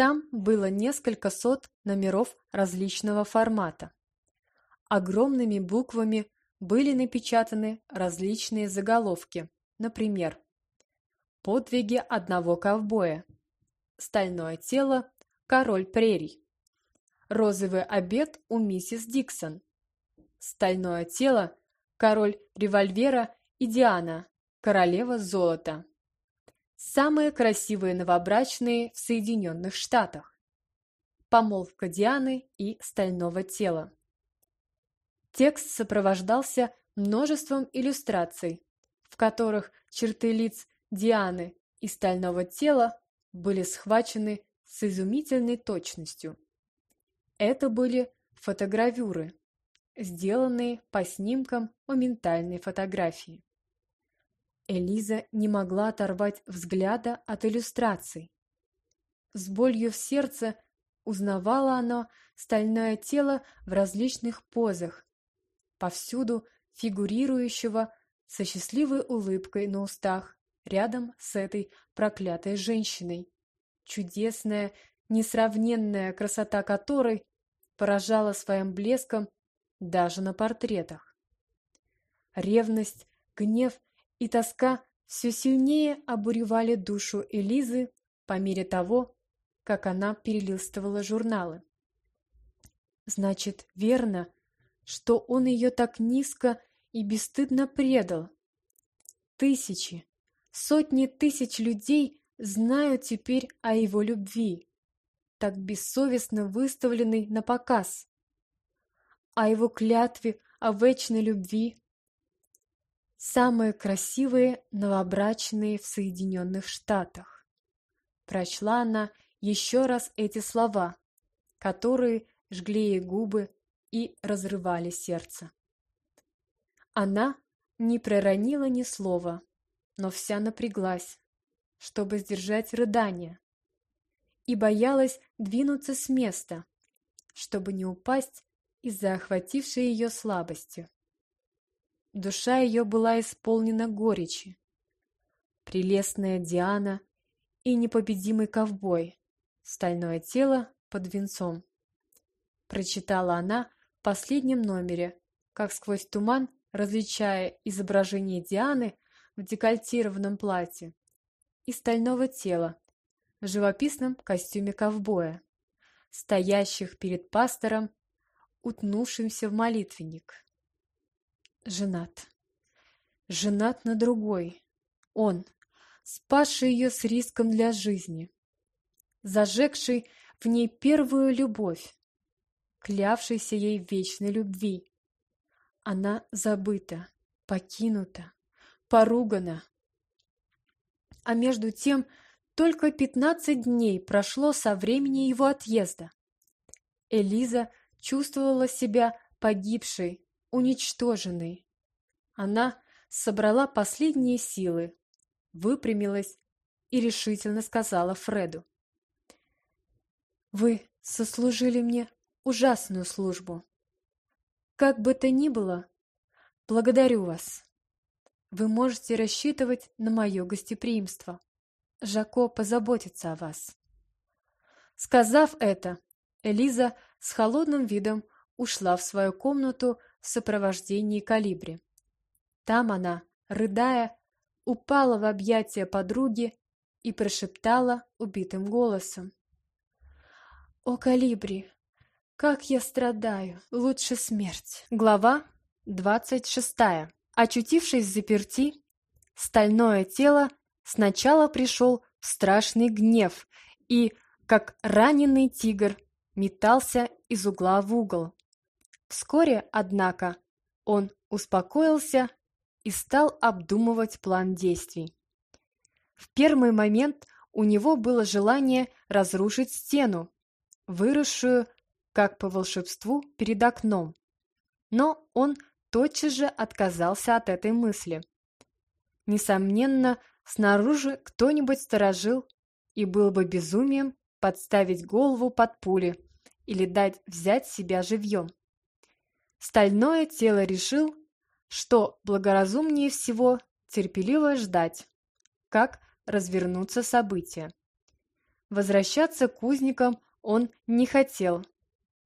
Там было несколько сот номеров различного формата. Огромными буквами были напечатаны различные заголовки, например, «Подвиги одного ковбоя», «Стальное тело», «Король прерий», «Розовый обед у миссис Диксон», «Стальное тело», «Король револьвера» и «Диана», «Королева золота». Самые красивые новобрачные в Соединенных Штатах. Помолвка Дианы и стального тела. Текст сопровождался множеством иллюстраций, в которых черты лиц Дианы и стального тела были схвачены с изумительной точностью. Это были фотогравюры, сделанные по снимкам моментальной фотографии. Элиза не могла оторвать взгляда от иллюстраций. С болью в сердце узнавала она стальное тело в различных позах, повсюду фигурирующего со счастливой улыбкой на устах рядом с этой проклятой женщиной, чудесная, несравненная красота которой поражала своим блеском даже на портретах. Ревность, гнев и тоска все сильнее обуревали душу Элизы по мере того, как она перелистывала журналы. Значит, верно, что он ее так низко и бесстыдно предал. Тысячи, сотни тысяч людей знают теперь о его любви, так бессовестно выставленной на показ, о его клятве о вечной любви, самые красивые новобрачные в Соединенных Штатах. Прочла она еще раз эти слова, которые жгли ей губы и разрывали сердце. Она не проронила ни слова, но вся напряглась, чтобы сдержать рыдание, и боялась двинуться с места, чтобы не упасть из-за охватившей ее слабости. Душа ее была исполнена горечи. Прелестная Диана и непобедимый ковбой, стальное тело под венцом. Прочитала она в последнем номере, как сквозь туман, различая изображение Дианы в декольтированном платье и стального тела в живописном костюме ковбоя, стоящих перед пастором, утнувшимся в молитвенник. Женат. Женат на другой. Он, спасший ее с риском для жизни. Зажегший в ней первую любовь. Клявшийся ей вечной любви. Она забыта, покинута, поругана. А между тем только пятнадцать дней прошло со времени его отъезда. Элиза чувствовала себя погибшей уничтоженной. Она собрала последние силы, выпрямилась и решительно сказала Фреду. «Вы сослужили мне ужасную службу. Как бы то ни было, благодарю вас. Вы можете рассчитывать на мое гостеприимство. Жако позаботится о вас». Сказав это, Элиза с холодным видом ушла в свою комнату в сопровождении калибри. Там она, рыдая, упала в объятия подруги и прошептала убитым голосом. «О, калибри, как я страдаю! Лучше смерть!» Глава двадцать шестая. Очутившись в заперти, стальное тело сначала пришел в страшный гнев и, как раненый тигр, метался из угла в угол. Вскоре, однако, он успокоился и стал обдумывать план действий. В первый момент у него было желание разрушить стену, выросшую, как по волшебству, перед окном. Но он тотчас же отказался от этой мысли. Несомненно, снаружи кто-нибудь сторожил, и было бы безумием подставить голову под пули или дать взять себя живьем. Стальное тело решил, что благоразумнее всего терпеливо ждать, как развернутся события. возвращаться к узникам он не хотел,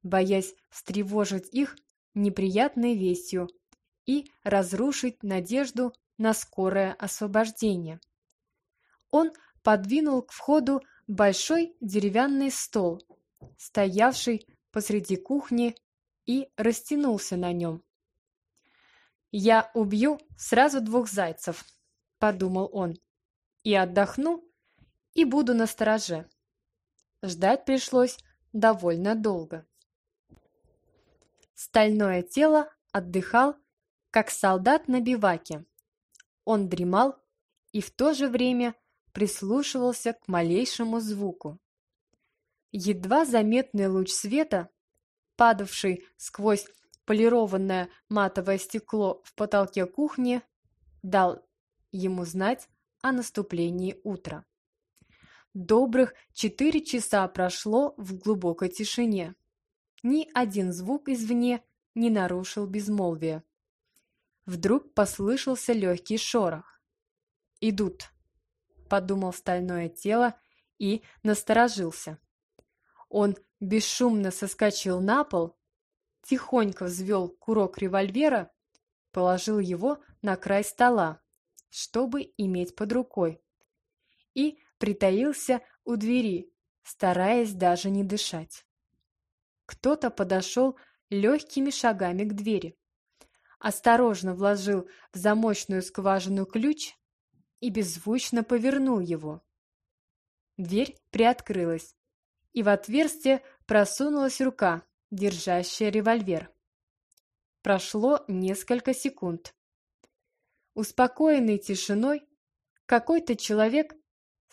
боясь встревожить их неприятной вестью и разрушить надежду на скорое освобождение. Он подвинул к входу большой деревянный стол, стоявший посреди кухни, и растянулся на нем. «Я убью сразу двух зайцев», — подумал он, — «и отдохну, и буду на стороже». Ждать пришлось довольно долго. Стальное тело отдыхал, как солдат на биваке. Он дремал и в то же время прислушивался к малейшему звуку. Едва заметный луч света, падавший сквозь полированное матовое стекло в потолке кухни, дал ему знать о наступлении утра. Добрых четыре часа прошло в глубокой тишине. Ни один звук извне не нарушил безмолвия. Вдруг послышался легкий шорох. «Идут», — подумал стальное тело и насторожился. Он бесшумно соскочил на пол, тихонько взвел курок револьвера, положил его на край стола, чтобы иметь под рукой, и притаился у двери, стараясь даже не дышать. Кто-то подошел легкими шагами к двери, осторожно вложил в замочную скважину ключ и беззвучно повернул его. Дверь приоткрылась, и в отверстие просунулась рука, держащая револьвер. Прошло несколько секунд. Успокоенный тишиной, какой-то человек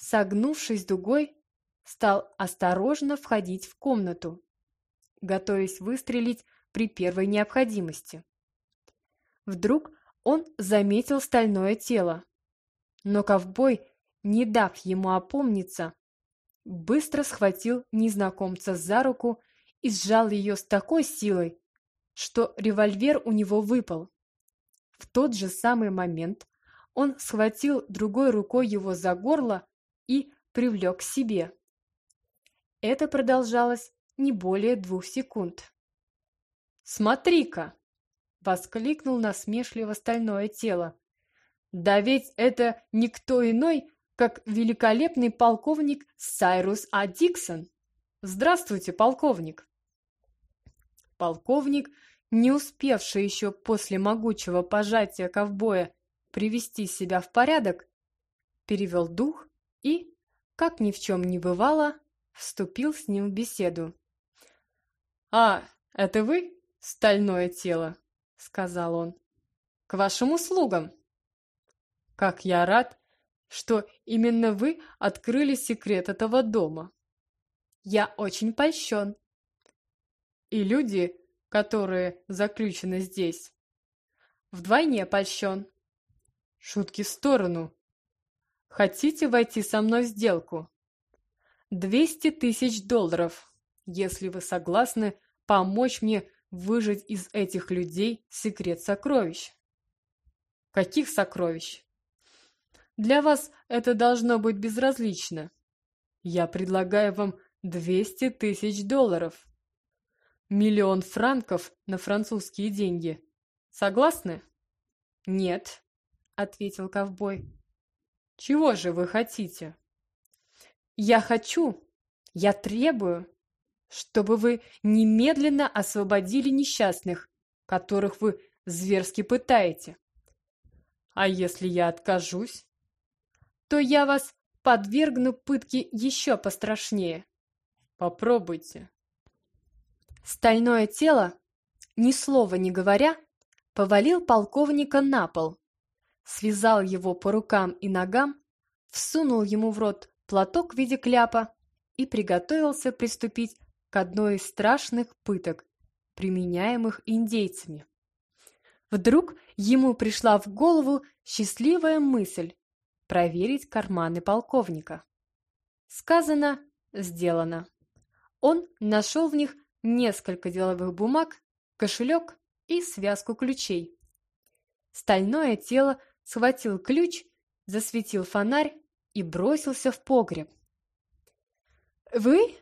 согнувшись дугой, стал осторожно входить в комнату, готовясь выстрелить при первой необходимости. Вдруг он заметил стальное тело, но ковбой, не дав ему опомниться, быстро схватил незнакомца за руку и сжал ее с такой силой, что револьвер у него выпал. В тот же самый момент он схватил другой рукой его за горло и привлек к себе. Это продолжалось не более двух секунд. «Смотри-ка!» — воскликнул насмешливо стальное тело. «Да ведь это никто иной, как великолепный полковник Сайрус А. Диксон! Здравствуйте, полковник!» Полковник, не успевший еще после могучего пожатия ковбоя привести себя в порядок, перевел дух и, как ни в чем не бывало, вступил с ним в беседу. «А, это вы, стальное тело?» — сказал он. «К вашим услугам!» «Как я рад, что именно вы открыли секрет этого дома!» «Я очень польщен!» «И люди, которые заключены здесь?» «Вдвойне польщен!» «Шутки в сторону!» Хотите войти со мной в сделку? Двести тысяч долларов, если вы согласны помочь мне выжать из этих людей секрет сокровищ. Каких сокровищ? Для вас это должно быть безразлично. Я предлагаю вам двести тысяч долларов. Миллион франков на французские деньги. Согласны? Нет, ответил ковбой. Чего же вы хотите? Я хочу, я требую, чтобы вы немедленно освободили несчастных, которых вы зверски пытаете. А если я откажусь, то я вас подвергну пытке еще пострашнее. Попробуйте. Стальное тело, ни слова не говоря, повалил полковника на пол, связал его по рукам и ногам, всунул ему в рот платок в виде кляпа и приготовился приступить к одной из страшных пыток, применяемых индейцами. Вдруг ему пришла в голову счастливая мысль проверить карманы полковника. Сказано, сделано. Он нашел в них несколько деловых бумаг, кошелек и связку ключей. Стальное тело схватил ключ, засветил фонарь и бросился в погреб. «Вы?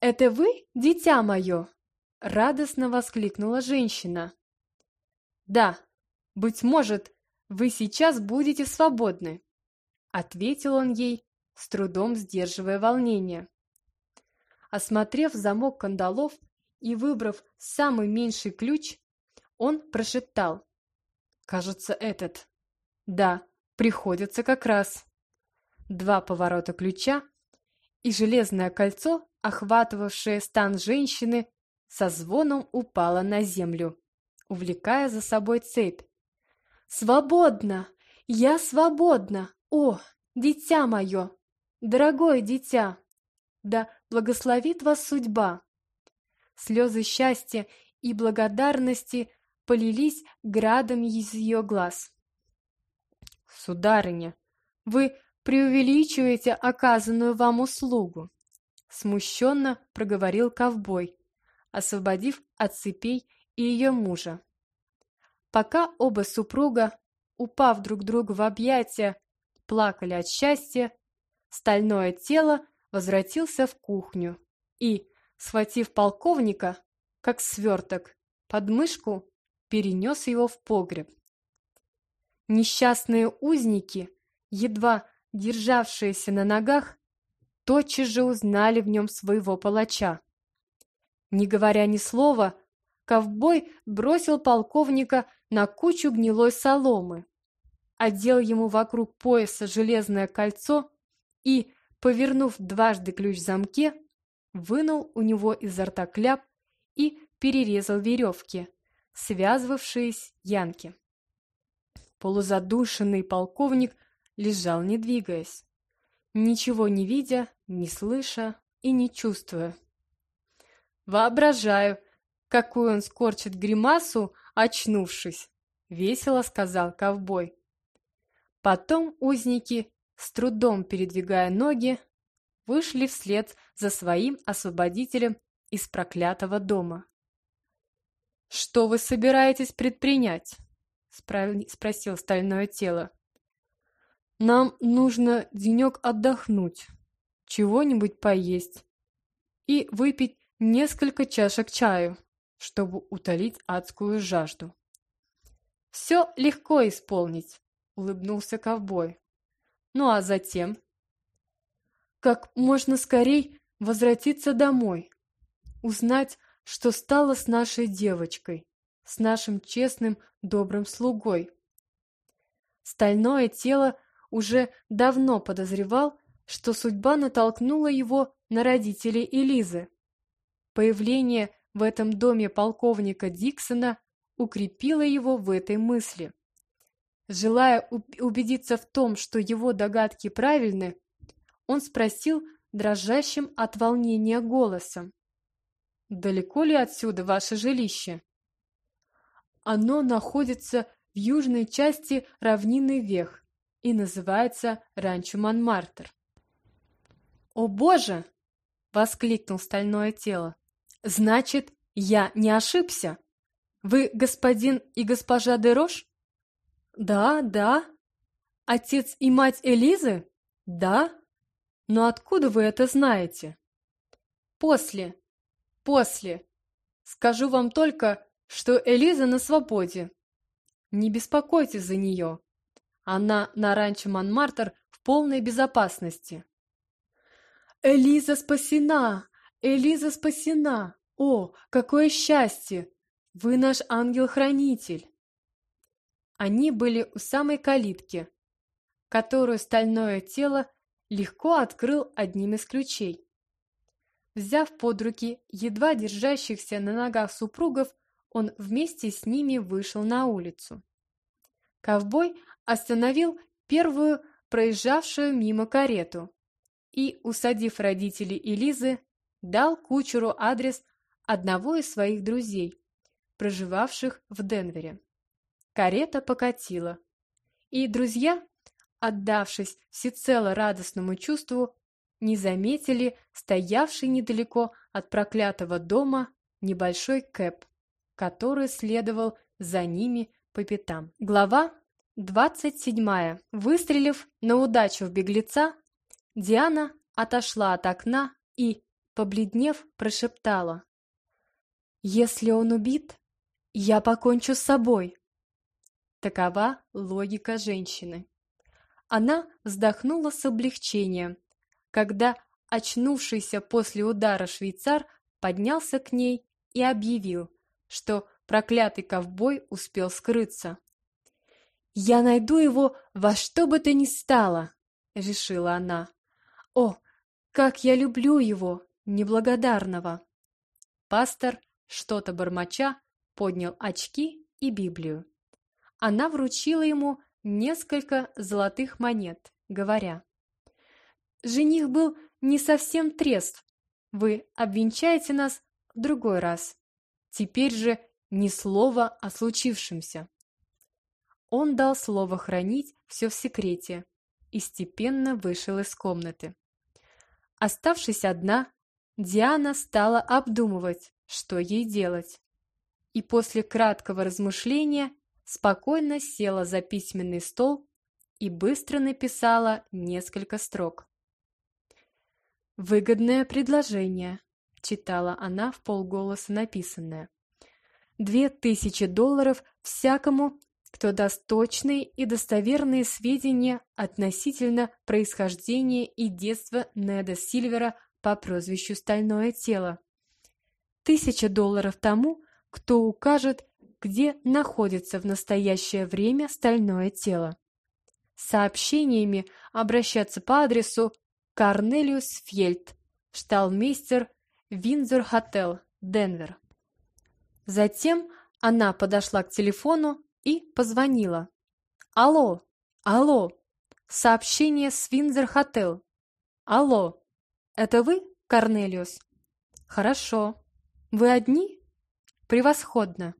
Это вы, дитя мое?» — радостно воскликнула женщина. «Да, быть может, вы сейчас будете свободны», — ответил он ей, с трудом сдерживая волнение. Осмотрев замок кандалов и выбрав самый меньший ключ, он прошептал. «Кажется, этот. Да, приходится как раз». Два поворота ключа, и железное кольцо, охватывавшее стан женщины, со звоном упало на землю, увлекая за собой цепь. «Свободно! Я свободна! О, дитя мое! Дорогое дитя! Да благословит вас судьба!» Слезы счастья и благодарности полились градом из ее глаз. «Сударыня, вы преувеличиваете оказанную вам услугу», смущенно проговорил ковбой, освободив от цепей и ее мужа. Пока оба супруга, упав друг другу в объятия, плакали от счастья, стальное тело возвратился в кухню и, схватив полковника, как сверток, под мышку, перенес его в погреб. Несчастные узники, едва державшиеся на ногах, тотчас же узнали в нем своего палача. Не говоря ни слова, ковбой бросил полковника на кучу гнилой соломы, одел ему вокруг пояса железное кольцо и, повернув дважды ключ в замке, вынул у него изо рта кляп и перерезал веревки, связывавшие янки. Полузадушенный полковник лежал, не двигаясь, ничего не видя, не слыша и не чувствуя. «Воображаю, какую он скорчит гримасу, очнувшись!» — весело сказал ковбой. Потом узники, с трудом передвигая ноги, вышли вслед за своим освободителем из проклятого дома. «Что вы собираетесь предпринять?» — спросил стальное тело. Нам нужно денек отдохнуть, чего-нибудь поесть и выпить несколько чашек чаю, чтобы утолить адскую жажду. «Все легко исполнить», — улыбнулся ковбой. «Ну а затем?» «Как можно скорей возвратиться домой, узнать, что стало с нашей девочкой, с нашим честным добрым слугой». Стальное тело уже давно подозревал, что судьба натолкнула его на родителей Элизы. Появление в этом доме полковника Диксона укрепило его в этой мысли. Желая убедиться в том, что его догадки правильны, он спросил дрожащим от волнения голосом. «Далеко ли отсюда ваше жилище?» «Оно находится в южной части равнины Вех, и называется Ранчо Монмартр. «О боже!» — воскликнул стальное тело. «Значит, я не ошибся? Вы господин и госпожа Дерош?» «Да, да. Отец и мать Элизы?» «Да. Но откуда вы это знаете?» «После. После. Скажу вам только, что Элиза на свободе. Не беспокойтесь за нее. Она на ранчо Монмартр в полной безопасности. «Элиза спасена! Элиза спасена! О, какое счастье! Вы наш ангел-хранитель!» Они были у самой калитки, которую стальное тело легко открыл одним из ключей. Взяв под руки едва держащихся на ногах супругов, он вместе с ними вышел на улицу. Ковбой остановил первую проезжавшую мимо карету и, усадив родителей Элизы, дал кучеру адрес одного из своих друзей, проживавших в Денвере. Карета покатила, и друзья, отдавшись всецело радостному чувству, не заметили стоявший недалеко от проклятого дома небольшой кэп, который следовал за ними по пятам. Глава двадцать седьмая. Выстрелив на удачу в беглеца, Диана отошла от окна и, побледнев, прошептала. «Если он убит, я покончу с собой». Такова логика женщины. Она вздохнула с облегчением, когда очнувшийся после удара швейцар поднялся к ней и объявил, что проклятый ковбой успел скрыться. «Я найду его во что бы то ни стало!» — решила она. «О, как я люблю его, неблагодарного!» Пастор, что-то бормоча, поднял очки и Библию. Она вручила ему несколько золотых монет, говоря, «Жених был не совсем трезв. Вы обвенчаете нас в другой раз. Теперь же ни слова о случившемся». Он дал слово хранить все в секрете и степенно вышел из комнаты. Оставшись одна, Диана стала обдумывать, что ей делать. И после краткого размышления спокойно села за письменный стол и быстро написала несколько строк. «Выгодное предложение», — читала она в полголоса написанное. «Две тысячи долларов всякому, кто даст точные и достоверные сведения относительно происхождения и детства Неда Сильвера по прозвищу «Стальное тело». Тысяча долларов тому, кто укажет, где находится в настоящее время стальное тело. Сообщениями обращаться по адресу Корнелиус Фьельд, шталмейстер Виндзор Хотел, Денвер. Затем она подошла к телефону и позвонила. «Алло! Алло! Сообщение с Виндзор Хотел. Алло! Это вы, Корнелиус? Хорошо. Вы одни? Превосходно.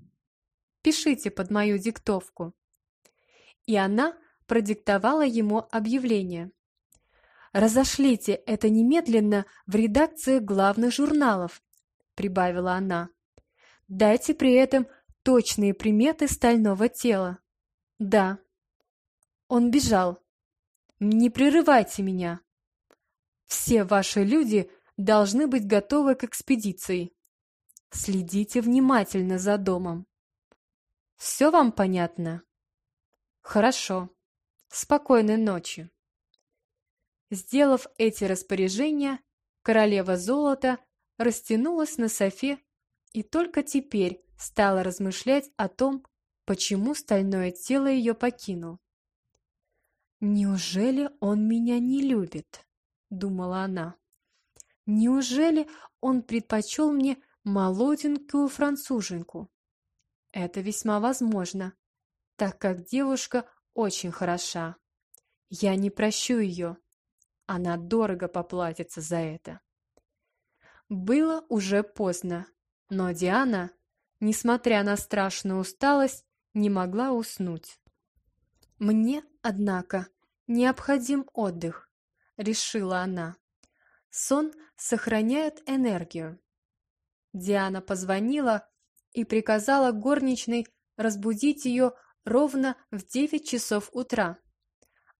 Пишите под мою диктовку». И она продиктовала ему объявление. «Разошлите это немедленно в редакции главных журналов», — прибавила она. «Дайте при этом точные приметы стального тела». «Да». Он бежал. «Не прерывайте меня. Все ваши люди должны быть готовы к экспедиции. Следите внимательно за домом. Все вам понятно? Хорошо. Спокойной ночи. Сделав эти распоряжения, королева золота растянулась на софе и только теперь стала размышлять о том, почему стальное тело ее покинул. «Неужели он меня не любит?» — думала она. «Неужели он предпочел мне молоденькую француженку?» Это весьма возможно, так как девушка очень хороша. Я не прощу ее. Она дорого поплатится за это. Было уже поздно, но Диана, несмотря на страшную усталость, не могла уснуть. «Мне, однако, необходим отдых», — решила она. «Сон сохраняет энергию». Диана позвонила и приказала горничной разбудить ее ровно в девять часов утра.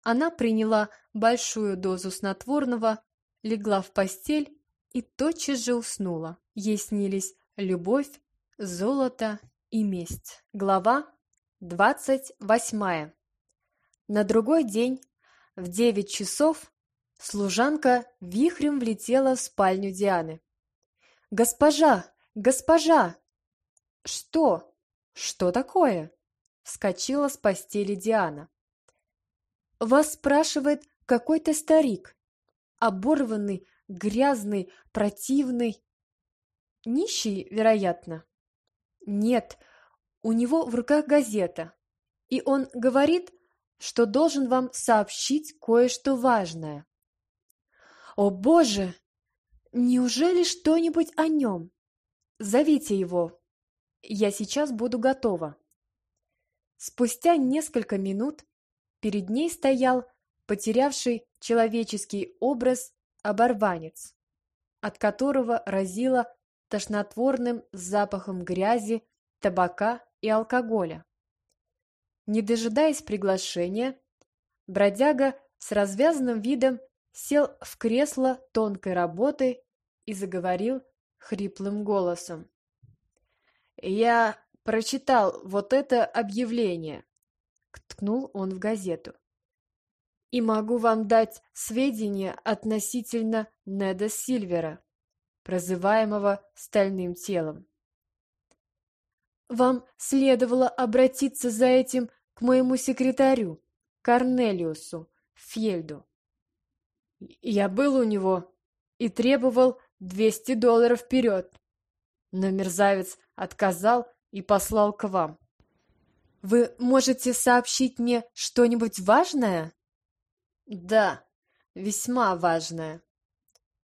Она приняла большую дозу снотворного, легла в постель и тотчас же уснула. Ей снились любовь, золото и месть. Глава двадцать восьмая. На другой день в девять часов служанка вихрем влетела в спальню Дианы. «Госпожа! Госпожа!» «Что? Что такое?» — вскочила с постели Диана. «Вас спрашивает какой-то старик. Оборванный, грязный, противный. Нищий, вероятно?» «Нет, у него в руках газета, и он говорит, что должен вам сообщить кое-что важное». «О, Боже! Неужели что-нибудь о нем? Зовите его!» Я сейчас буду готова. Спустя несколько минут перед ней стоял потерявший человеческий образ оборванец, от которого разило тошнотворным запахом грязи, табака и алкоголя. Не дожидаясь приглашения, бродяга с развязанным видом сел в кресло тонкой работы и заговорил хриплым голосом. «Я прочитал вот это объявление», — ткнул он в газету. «И могу вам дать сведения относительно Неда Сильвера, прозываемого Стальным телом. Вам следовало обратиться за этим к моему секретарю, Корнелиусу Фельду. Я был у него и требовал 200 долларов вперед. Но мерзавец отказал и послал к вам. Вы можете сообщить мне что-нибудь важное? Да, весьма важное.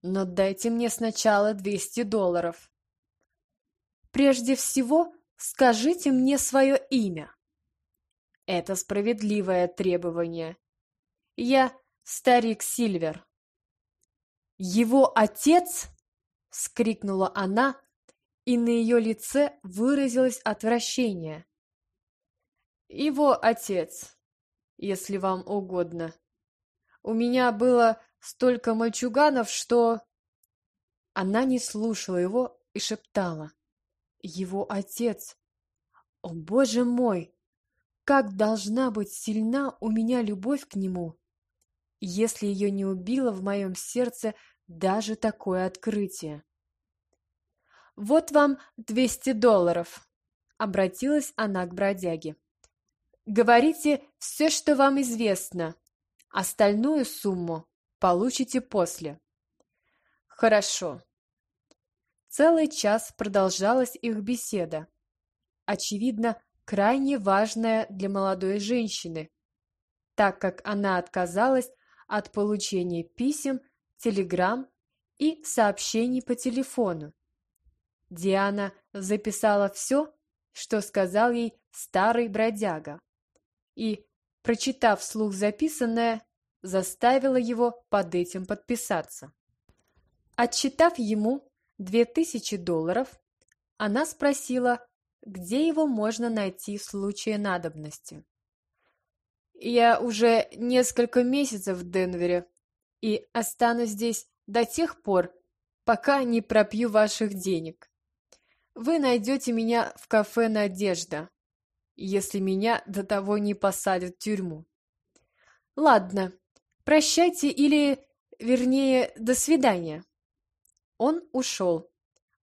Но дайте мне сначала 200 долларов. Прежде всего, скажите мне свое имя. Это справедливое требование. Я старик Сильвер. Его отец — вскрикнула она, и на ее лице выразилось отвращение. «Его отец, если вам угодно. У меня было столько мальчуганов, что...» Она не слушала его и шептала. «Его отец! О, боже мой! Как должна быть сильна у меня любовь к нему, если ее не убило в моем сердце даже такое открытие. «Вот вам двести долларов», — обратилась она к бродяге. «Говорите все, что вам известно. Остальную сумму получите после». «Хорошо». Целый час продолжалась их беседа. Очевидно, крайне важная для молодой женщины, так как она отказалась от получения писем телеграмм и сообщений по телефону. Диана записала все, что сказал ей старый бродяга, и, прочитав вслух записанное, заставила его под этим подписаться. Отчитав ему две тысячи долларов, она спросила, где его можно найти в случае надобности. «Я уже несколько месяцев в Денвере и останусь здесь до тех пор, пока не пропью ваших денег. Вы найдете меня в кафе «Надежда», если меня до того не посадят в тюрьму. Ладно, прощайте или, вернее, до свидания. Он ушел,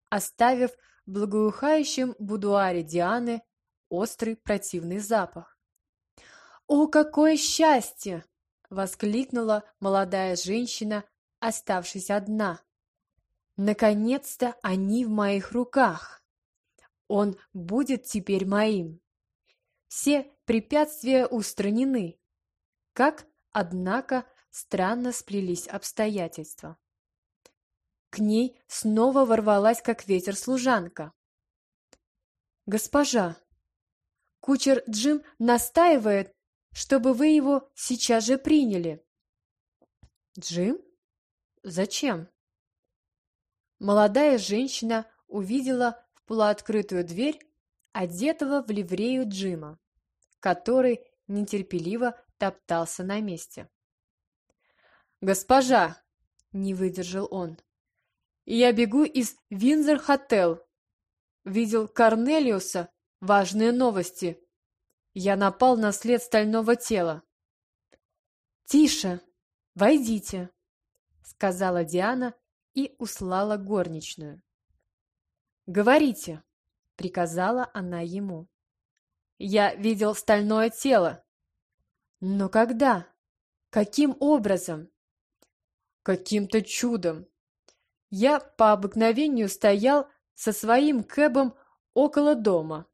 оставив в благоухающем будуаре Дианы острый противный запах. «О, какое счастье!» — воскликнула молодая женщина, оставшись одна. «Наконец-то они в моих руках! Он будет теперь моим!» Все препятствия устранены. Как, однако, странно сплелись обстоятельства. К ней снова ворвалась, как ветер, служанка. «Госпожа, кучер Джим настаивает, чтобы вы его сейчас же приняли. Джим? Зачем? Молодая женщина увидела полуоткрытую дверь одетого в ливрею Джима, который нетерпеливо топтался на месте. «Госпожа!» — не выдержал он. «Я бегу из Винзер-Хотел. Видел Корнелиуса. Важные новости. Я напал на след стального тела. «Тише! Войдите!» — сказала Диана и услала горничную. «Говорите!» — приказала она ему. «Я видел стальное тело». «Но когда? Каким образом?» «Каким-то чудом. Я по обыкновению стоял со своим кэбом около дома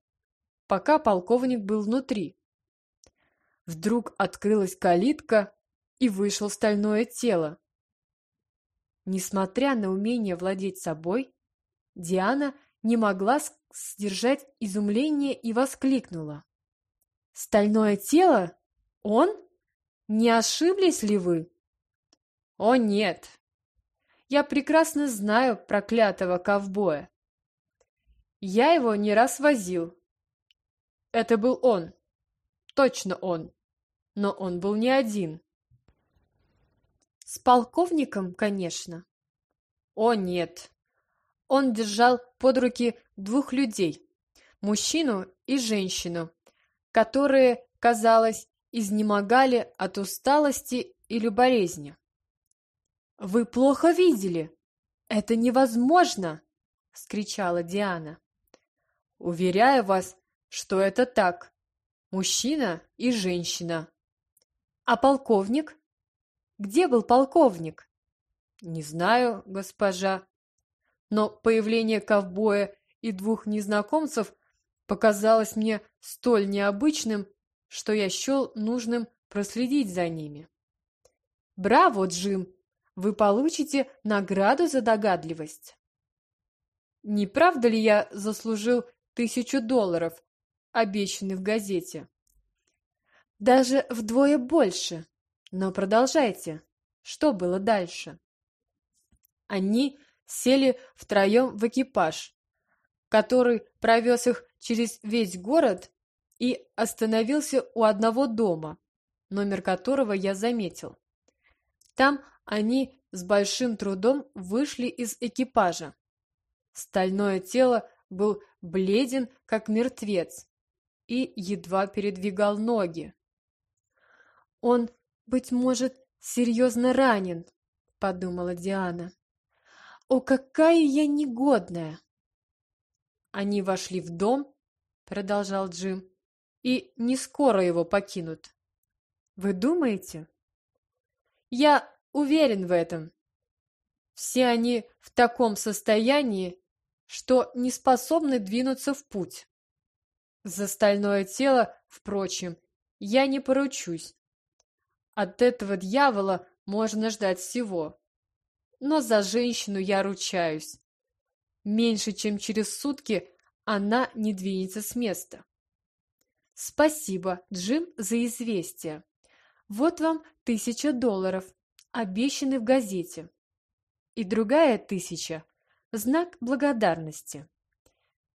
пока полковник был внутри. Вдруг открылась калитка, и вышел стальное тело. Несмотря на умение владеть собой, Диана не могла сдержать изумление и воскликнула. «Стальное тело? Он? Не ошиблись ли вы?» «О, нет! Я прекрасно знаю проклятого ковбоя. Я его не раз возил, это был он. Точно он. Но он был не один. С полковником, конечно. О, нет. Он держал под руки двух людей, мужчину и женщину, которые, казалось, изнемогали от усталости или болезни. «Вы плохо видели! Это невозможно!» — скричала Диана. «Уверяю вас, что это так. Мужчина и женщина». «А полковник? Где был полковник?» «Не знаю, госпожа. Но появление ковбоя и двух незнакомцев показалось мне столь необычным, что я счел нужным проследить за ними. «Браво, Джим! Вы получите награду за догадливость!» Не правда ли я заслужил тысячу долларов, обещанных в газете? Даже вдвое больше. Но продолжайте. Что было дальше? Они сели втроем в экипаж, который провез их через весь город и остановился у одного дома, номер которого я заметил. Там они с большим трудом вышли из экипажа. Стальное тело был бледен, как мертвец, и едва передвигал ноги. «Он, быть может, серьезно ранен», — подумала Диана. «О, какая я негодная!» Они вошли в дом, — продолжал Джим, — и не скоро его покинут. Вы думаете? Я уверен в этом. Все они в таком состоянии, что не способны двинуться в путь. За стальное тело, впрочем, я не поручусь. От этого дьявола можно ждать всего но за женщину я ручаюсь. Меньше чем через сутки она не двинется с места. Спасибо, Джим, за известие. Вот вам тысяча долларов, обещанный в газете. И другая тысяча – знак благодарности.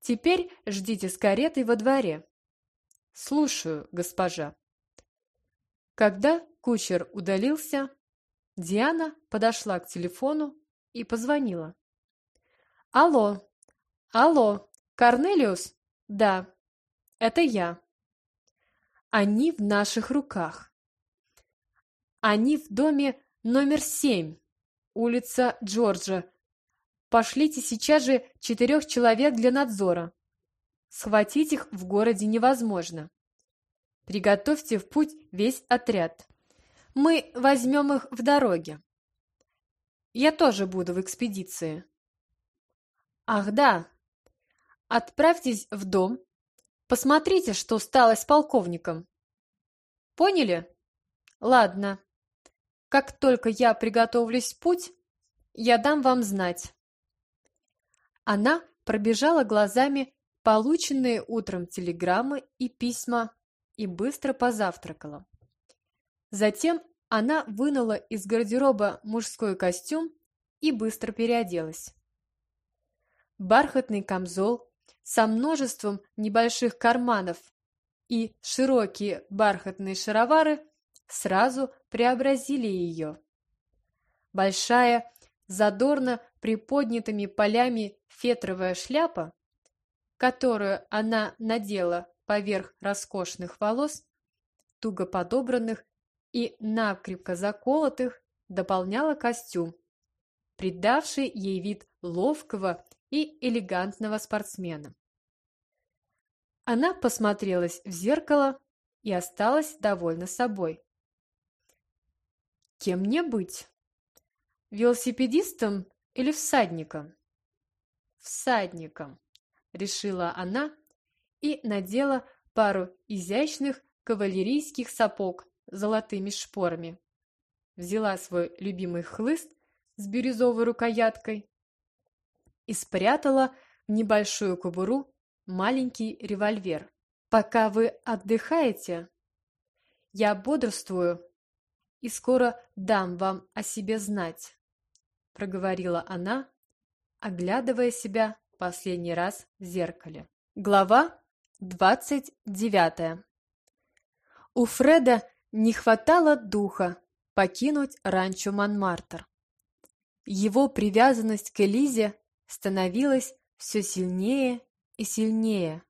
Теперь ждите с каретой во дворе. Слушаю, госпожа. Когда кучер удалился, Диана подошла к телефону и позвонила. «Алло! Алло! Корнелиус? Да, это я. Они в наших руках. Они в доме номер семь, улица Джорджа. Пошлите сейчас же четырех человек для надзора. Схватить их в городе невозможно. Приготовьте в путь весь отряд. Мы возьмем их в дороге. Я тоже буду в экспедиции. Ах, да. Отправьтесь в дом. Посмотрите, что стало с полковником. Поняли? Ладно. Как только я приготовлюсь в путь, я дам вам знать. Она пробежала глазами полученные утром телеграммы и письма и быстро позавтракала. Затем она вынула из гардероба мужской костюм и быстро переоделась. Бархатный камзол со множеством небольших карманов и широкие бархатные шаровары сразу преобразили ее. Большая, задорно приподнятыми полями фетровая шляпа, которую она надела поверх роскошных волос, туго подобранных и накрепко заколотых дополняла костюм, придавший ей вид ловкого и элегантного спортсмена. Она посмотрелась в зеркало и осталась довольна собой. Кем мне быть? Велосипедистом или всадником? Всадником, решила она и надела пару изящных кавалерийских сапог золотыми шпорами. Взяла свой любимый хлыст с бирюзовой рукояткой и спрятала в небольшую кобуру маленький револьвер. «Пока вы отдыхаете, я бодрствую и скоро дам вам о себе знать», проговорила она, оглядывая себя последний раз в зеркале. Глава двадцать девятая. У Фреда не хватало духа покинуть ранчо Монмартр. Его привязанность к Элизе становилось все сильнее и сильнее.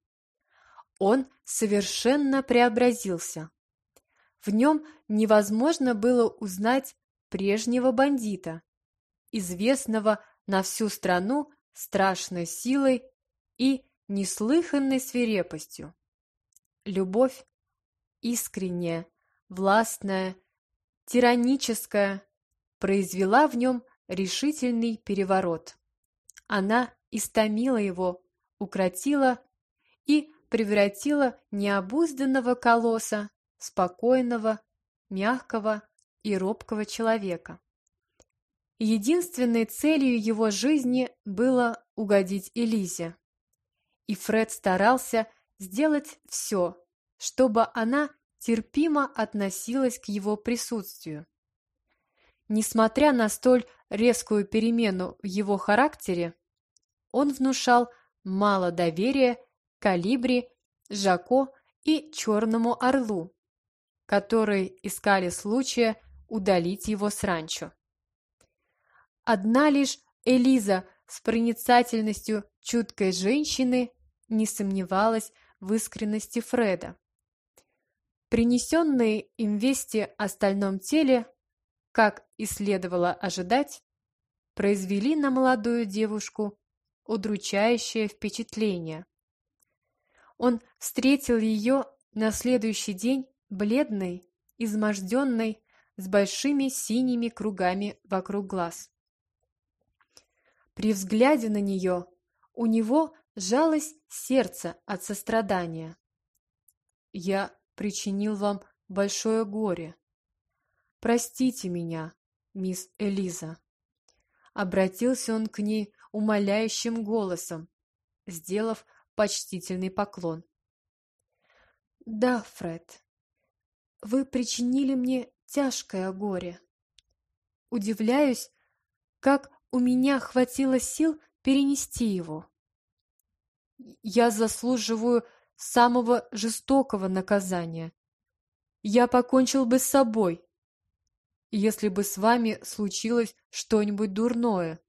Он совершенно преобразился. В нем невозможно было узнать прежнего бандита, известного на всю страну страшной силой и неслыханной свирепостью. Любовь искренняя, властная, тираническая, произвела в нем решительный переворот. Она истомила его, укротила и превратила необузданного колосса спокойного, мягкого и робкого человека. Единственной целью его жизни было угодить Элизе. И Фред старался сделать все, чтобы она терпимо относилась к его присутствию. Несмотря на столь резкую перемену в его характере, он внушал мало доверия Калибри, Жако и Черному Орлу, которые искали случая удалить его с ранчо. Одна лишь Элиза с проницательностью чуткой женщины не сомневалась в искренности Фреда. Принесенные им вести о стальном теле, как и следовало ожидать, произвели на молодую девушку удручающее впечатление. Он встретил ее на следующий день бледной, изможденной, с большими синими кругами вокруг глаз. При взгляде на нее у него жалось сердце от сострадания. «Я причинил вам большое горе. Простите меня, мисс Элиза». Обратился он к ней умоляющим голосом, сделав почтительный поклон. «Да, Фред, вы причинили мне тяжкое горе. Удивляюсь, как у меня хватило сил перенести его. Я заслуживаю самого жестокого наказания. Я покончил бы с собой, если бы с вами случилось что-нибудь дурное.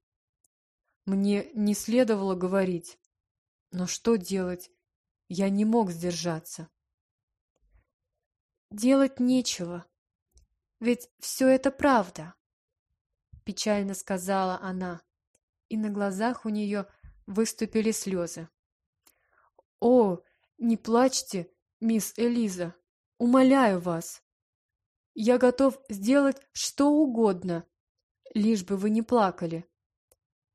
Мне не следовало говорить, но что делать? Я не мог сдержаться. Делать нечего, ведь все это правда печально сказала она, и на глазах у нее выступили слезы. «О, не плачьте, мисс Элиза, умоляю вас. Я готов сделать что угодно, лишь бы вы не плакали.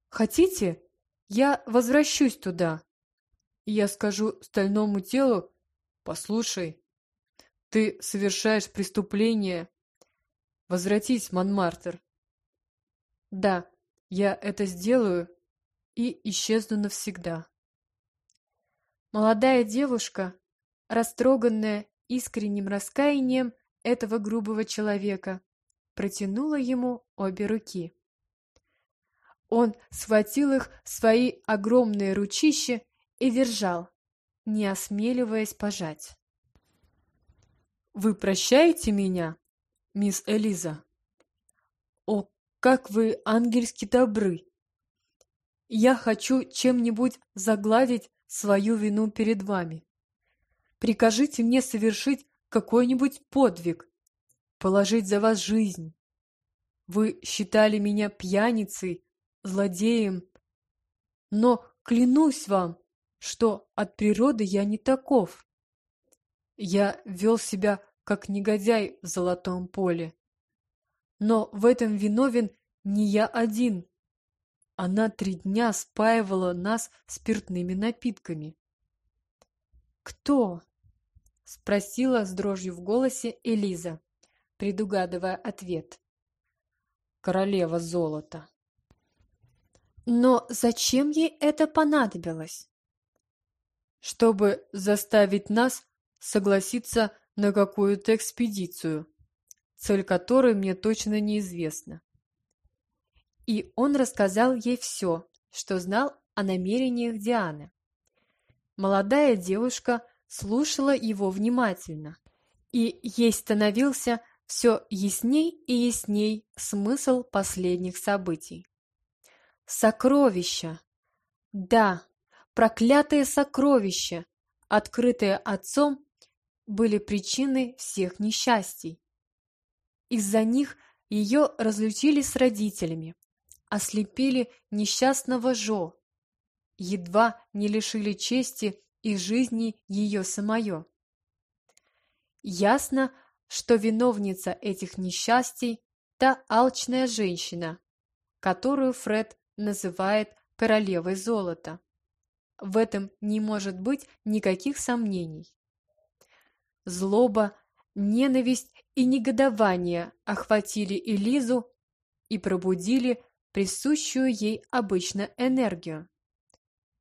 Хотите, я возвращусь туда. я скажу стальному телу, послушай, ты совершаешь преступление. Возвратись, Монмартр. Да, я это сделаю и исчезну навсегда. Молодая девушка, растроганная искренним раскаянием этого грубого человека, протянула ему обе руки. Он схватил их в свои огромные ручища и держал, не осмеливаясь пожать. «Вы прощаете меня, мисс Элиза?» «О, как вы ангельски добры. Я хочу чем-нибудь загладить свою вину перед вами. Прикажите мне совершить какой-нибудь подвиг, положить за вас жизнь. Вы считали меня пьяницей, злодеем, но клянусь вам, что от природы я не таков. Я вел себя как негодяй в золотом поле. Но в этом виновен не я один. Она три дня спаивала нас спиртными напитками. «Кто?» — спросила с дрожью в голосе Элиза, предугадывая ответ. «Королева золота». «Но зачем ей это понадобилось?» «Чтобы заставить нас согласиться на какую-то экспедицию», цель которой мне точно неизвестна. И он рассказал ей все, что знал о намерениях Дианы. Молодая девушка слушала его внимательно, и ей становился все ясней и ясней смысл последних событий. Сокровища, Да, проклятые сокровища, открытые отцом, были причиной всех несчастий. Из-за них ее разлучили с родителями, ослепили несчастного Жо, едва не лишили чести и жизни ее самое. Ясно, что виновница этих несчастий – та алчная женщина, которую Фред называет королевой золота. В этом не может быть никаких сомнений. Злоба, ненависть и негодование охватили Элизу и пробудили присущую ей обычно энергию.